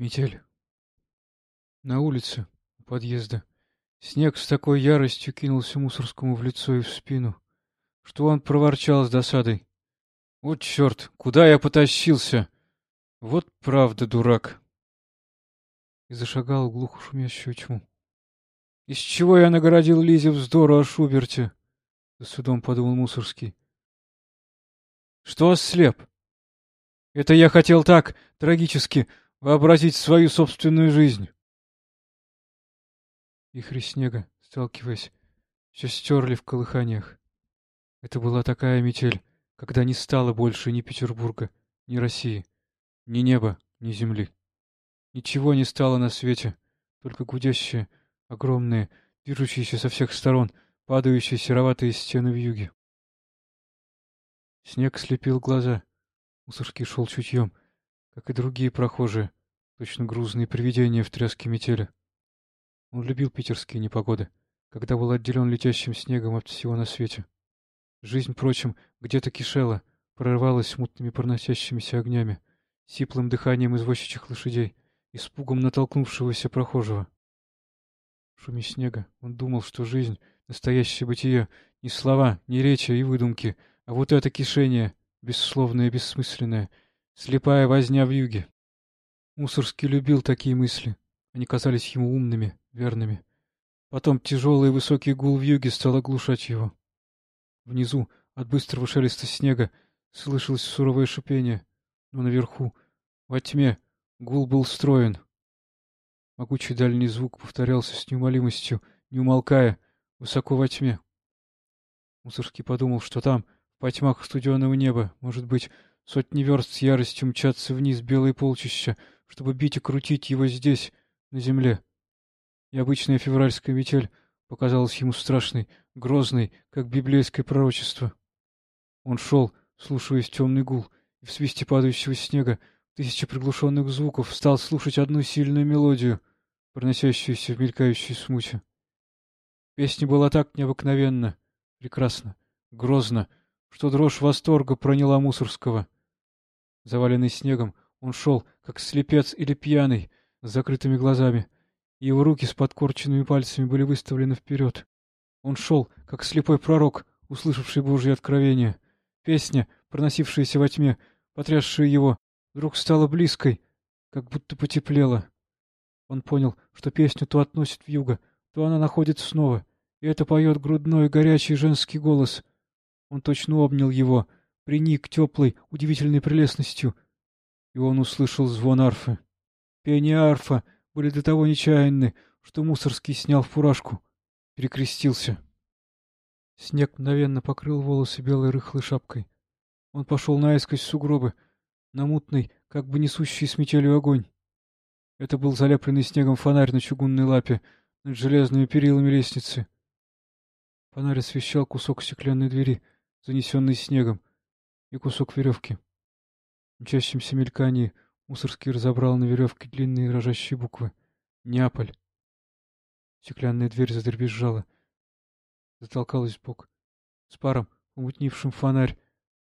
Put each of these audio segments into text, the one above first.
Метель. На улице, у подъезда, снег с такой яростью кинулся Мусорскому в лицо и в спину, что он проворчал с досадой. «Вот черт, куда я потащился? Вот правда дурак!» И зашагал глухо шумящую тьму. «Из чего я нагородил Лизе вздору о Шуберте?» — за судом подумал Мусорский. «Что ослеп? Это я хотел так, трагически, вообразить свою собственную жизнь. Вихри снега, сталкиваясь, все стерли в колыханиях. Это была такая метель, когда не стало больше ни Петербурга, ни России, ни неба, ни земли. Ничего не стало на свете, только гудящие, огромные, движущиеся со всех сторон, падающие сероватые стены в юге. Снег слепил глаза. Мусорский шел чутьем, как и другие прохожие, точно грузные привидения в тряске метели. Он любил питерские непогоды, когда был отделен летящим снегом от всего на свете. Жизнь, впрочем, где-то кишела, прорывалась мутными проносящимися огнями, сиплым дыханием извозчичьих лошадей, испугом натолкнувшегося прохожего. В шуме снега он думал, что жизнь, настоящее бытие, не слова, не речи и выдумки, а вот это кишение, бессловное бессмысленное, Слепая возня в юге. Мусорский любил такие мысли. Они казались ему умными, верными. Потом тяжелый высокий гул в юге стал оглушать его. Внизу, от быстрого шелеста снега, слышалось суровое шипение, но наверху, во тьме, гул был строен. Могучий дальний звук повторялся с неумолимостью, не умолкая, высоко во тьме. Мусорский подумал, что там, в потьмах студеного неба, может быть, Сотни верст с яростью мчатся вниз белые полчища, чтобы бить и крутить его здесь, на земле. И обычная февральская метель показалась ему страшной, грозной, как библейское пророчество. Он шел, слушаясь темный гул, и в свисте падающего снега, тысячи приглушенных звуков, стал слушать одну сильную мелодию, проносящуюся в мелькающей смуте. Песня была так необыкновенна, прекрасна, грозна, что дрожь восторга проняла Мусорского — Заваленный снегом, он шел, как слепец или пьяный, с закрытыми глазами. Его руки с подкорченными пальцами были выставлены вперед. Он шел, как слепой пророк, услышавший Божье откровение. Песня, проносившаяся во тьме, потрясшая его, вдруг стала близкой, как будто потеплела. Он понял, что песню то относит в юго, то она находит снова, и это поет грудной горячий женский голос. Он точно обнял его — приник теплой, удивительной прелестностью, и он услышал звон арфы. Пение арфа были до того нечаянны, что Мусорский снял фуражку, перекрестился. Снег мгновенно покрыл волосы белой рыхлой шапкой. Он пошел наискось в сугробы, на мутный, как бы несущий с метелью огонь. Это был залепленный снегом фонарь на чугунной лапе над железными перилами лестницы. Фонарь освещал кусок стеклянной двери, занесенный снегом, и кусок веревки. В мчащемся мелькании Мусорский разобрал на веревке длинные дрожащие буквы. «Неаполь». Стеклянная дверь задребезжала. Затолкалась в бок. С паром, умутнившим фонарь,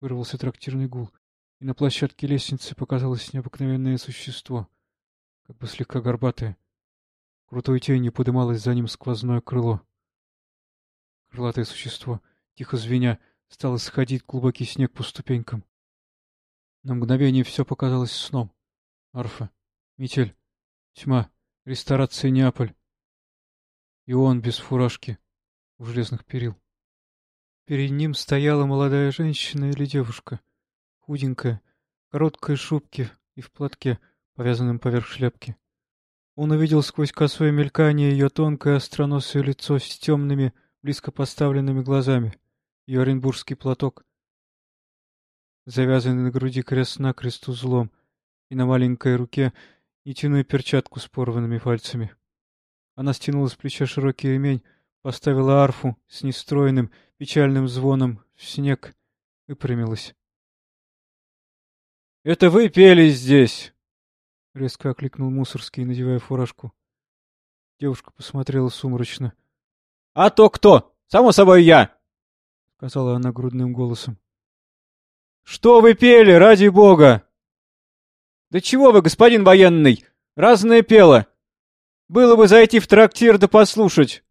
вырвался трактирный гул, и на площадке лестницы показалось необыкновенное существо, как бы слегка горбатое. Крутой тенью подымалось за ним сквозное крыло. Крылатое существо, тихо звеня, Стал исходить глубокий снег по ступенькам. На мгновение все показалось сном. Арфа, метель, тьма, ресторация Неаполь. И он без фуражки у железных перил. Перед ним стояла молодая женщина или девушка, худенькая, в короткой шубке и в платке, повязанном поверх шляпки. Он увидел сквозь косое мелькание ее тонкое остроносое лицо с темными, близко поставленными глазами ее оренбургский платок, завязанный на груди крест-накрест узлом, и на маленькой руке нитяную перчатку с порванными пальцами. Она стянула с плеча широкий ремень, поставила арфу с нестроенным, печальным звоном в снег, выпрямилась. — Это вы пели здесь? — резко окликнул Мусорский, надевая фуражку. Девушка посмотрела сумрачно. — А то кто? Само собой я! — сказала она грудным голосом. — Что вы пели, ради бога? — Да чего вы, господин военный? Разное пело. Было бы зайти в трактир да послушать.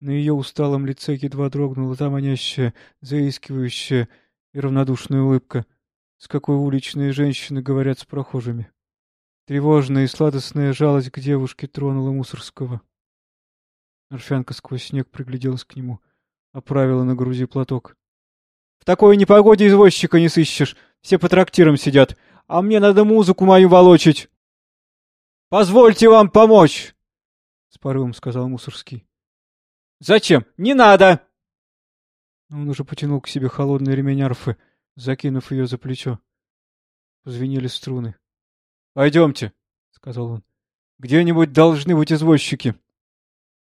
На ее усталом лице едва дрогнула та манящая, заискивающая и равнодушная улыбка, с какой уличные женщины говорят с прохожими. Тревожная и сладостная жалость к девушке тронула Мусорского. Орфянка сквозь снег пригляделась к нему, оправила на груди платок. — В такой непогоде извозчика не сыщешь, все по трактирам сидят, а мне надо музыку мою волочить. — Позвольте вам помочь! — с порывом сказал Мусорский. Зачем? Не надо!» Он уже потянул к себе холодный ремень арфы, закинув ее за плечо. Позвенели струны. «Пойдемте», — сказал он. «Где-нибудь должны быть извозчики.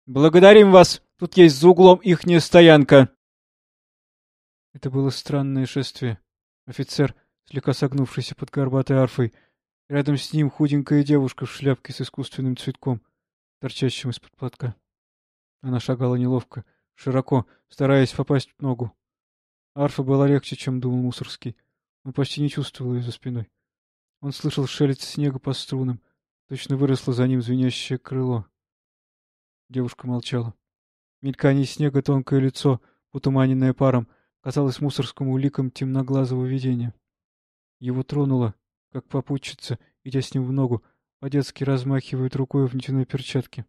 Благодарим вас, тут есть за углом ихняя стоянка». Это было странное шествие. Офицер, слегка согнувшийся под горбатой арфой, рядом с ним худенькая девушка в шляпке с искусственным цветком, торчащим из-под платка. Она шагала неловко, широко, стараясь попасть в ногу. Арфа была легче, чем думал Мусорский. Он почти не чувствовал ее за спиной. Он слышал шелест снега по струнам. Точно выросло за ним звенящее крыло. Девушка молчала. Мелькание снега тонкое лицо, утуманенное паром, казалось Мусорскому ликом темноглазого видения. Его тронуло, как попутчица, идя с ним в ногу, по-детски размахивает рукой в нитяной перчатке.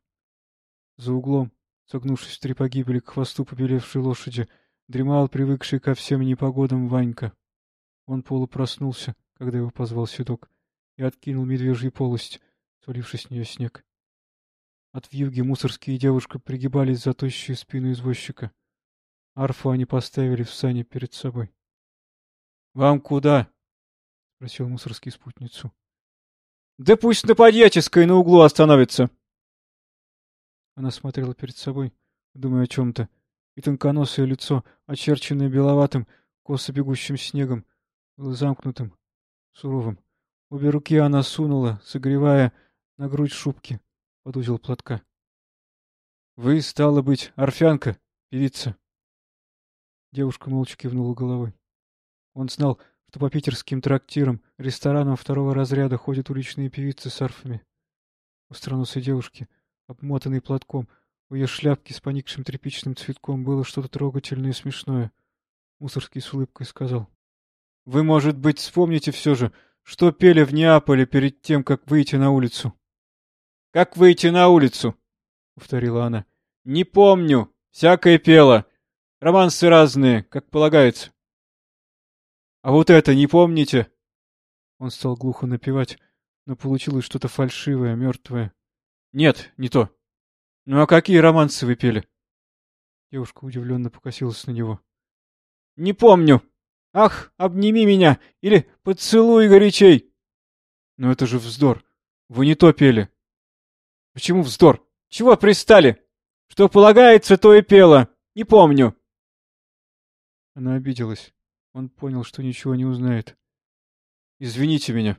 За углом, Согнувшись в три погибели к хвосту побелевшей лошади, дремал привыкший ко всем непогодам Ванька. Он полупроснулся, когда его позвал седок, и откинул медвежью полость, свалившись с нее снег. От вьюги мусорские девушка пригибались за тощую спину извозчика. Арфу они поставили в сани перед собой. — Вам куда? — спросил мусорский спутницу. — Да пусть на Подьяческой на углу остановится. — она смотрела перед собой, думая о чем-то, и тонконосое лицо, очерченное беловатым, косо бегущим снегом, было замкнутым, суровым. Обе руки она сунула, согревая на грудь шубки под узел платка. — Вы, стало быть, орфянка, певица. Девушка молча кивнула головой. Он знал, что по питерским трактирам, ресторанам второго разряда ходят уличные певицы с арфами. У странусой девушки — обмотанный платком. У ее шляпки с поникшим тряпичным цветком было что-то трогательное и смешное. Мусорский с улыбкой сказал. — Вы, может быть, вспомните все же, что пели в Неаполе перед тем, как выйти на улицу? — Как выйти на улицу? — повторила она. — Не помню. Всякое пело. Романсы разные, как полагается. — А вот это не помните? Он стал глухо напевать, но получилось что-то фальшивое, мертвое. Нет, не то. Ну а какие романсы вы пели? Девушка удивленно покосилась на него. Не помню. Ах, обними меня или поцелуй горячей. Но это же вздор. Вы не то пели. Почему вздор? Чего пристали? Что полагается, то и пела. Не помню. Она обиделась. Он понял, что ничего не узнает. Извините меня.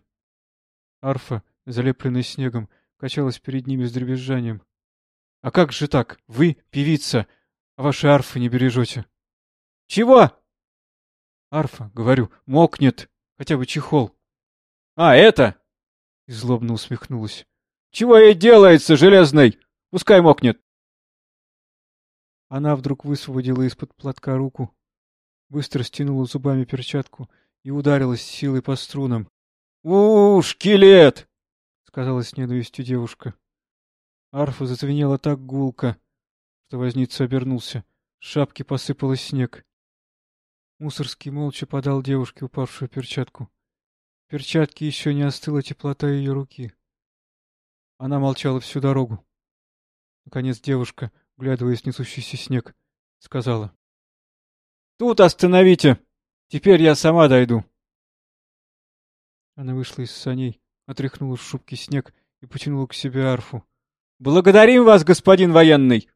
Арфа, залепленная снегом, качалась перед ними с дребезжанием. — А как же так? Вы певица, а ваши арфы не бережете. — Чего? — Арфа, говорю, мокнет, хотя бы чехол. — А, это? — и злобно усмехнулась. — Чего ей делается, железной? Пускай мокнет. Она вдруг высвободила из-под платка руку, быстро стянула зубами перчатку и ударилась силой по струнам. — У, -у шкелет! сказала с ненавистью девушка. Арфа зазвенела так гулко, что возница обернулся. С шапки посыпалась снег. Мусорский молча подал девушке упавшую перчатку. В перчатке еще не остыла теплота ее руки. Она молчала всю дорогу. Наконец девушка, глядываясь в несущийся снег, сказала. — Тут остановите! Теперь я сама дойду. Она вышла из саней, отряхнула с шубки снег и потянула к себе арфу. — Благодарим вас, господин военный!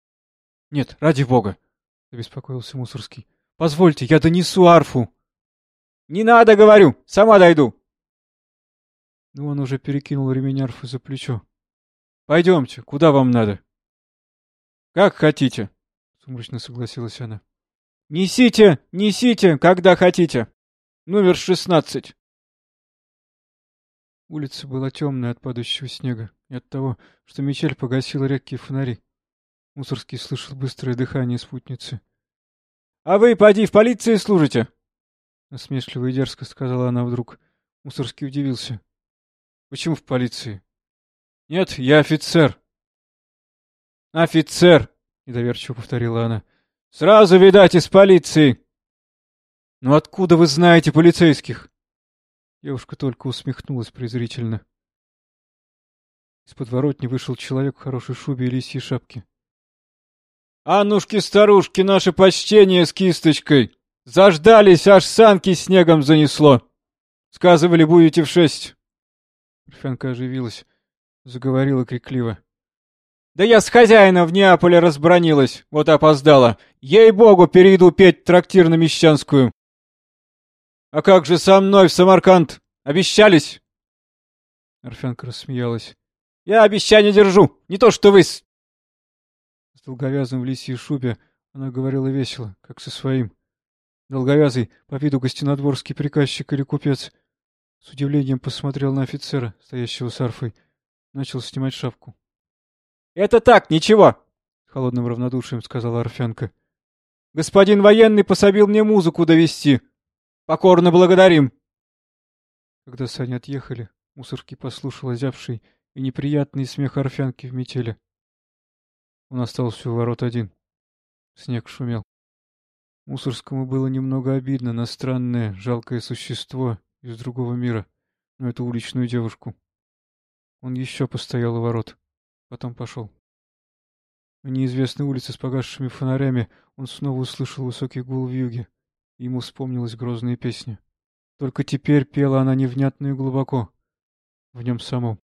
— Нет, ради бога! — забеспокоился Мусорский. — Позвольте, я донесу арфу! — Не надо, говорю, сама дойду! Но он уже перекинул ремень арфы за плечо. — Пойдемте, куда вам надо? — Как хотите, — сумрачно согласилась она. — Несите, несите, когда хотите. Номер шестнадцать. Улица была темная от падающего снега и от того, что мечель погасила редкие фонари. Мусорский слышал быстрое дыхание спутницы. — А вы, поди, в полиции служите? — насмешливо и дерзко сказала она вдруг. Мусорский удивился. — Почему в полиции? — Нет, я офицер. — Офицер! — недоверчиво повторила она. — Сразу, видать, из полиции. — Ну откуда вы знаете полицейских? Девушка только усмехнулась презрительно. Из подворотни вышел человек в хорошей шубе и лисьей шапке. — Аннушки-старушки, наше почтение с кисточкой! Заждались, аж санки снегом занесло! Сказывали, будете в шесть. Парфянка оживилась, заговорила крикливо. — Да я с хозяином в Неаполе разбронилась, вот опоздала. Ей-богу, перейду петь трактир на Мещанскую. «А как же со мной в Самарканд? Обещались?» Орфянка рассмеялась. «Я обещания держу, не то что вы с...» С долговязым в лисьей шубе она говорила весело, как со своим. Долговязый, по виду гостинодворский приказчик или купец, с удивлением посмотрел на офицера, стоящего с арфой, начал снимать шапку. — Это так, ничего! — холодным равнодушием сказала Орфянка. — Господин военный пособил мне музыку довести. Покорно благодарим. Когда сани отъехали, Мусорский послушал озябший и неприятный смех орфянки в метели. Он остался у ворот один. Снег шумел. Мусорскому было немного обидно на странное, жалкое существо из другого мира, но эту уличную девушку. Он еще постоял у ворот, потом пошел. На неизвестной улице с погасшими фонарями он снова услышал высокий гул в юге. Ему вспомнилась грозная песня. Только теперь пела она невнятно и глубоко. В нем самом.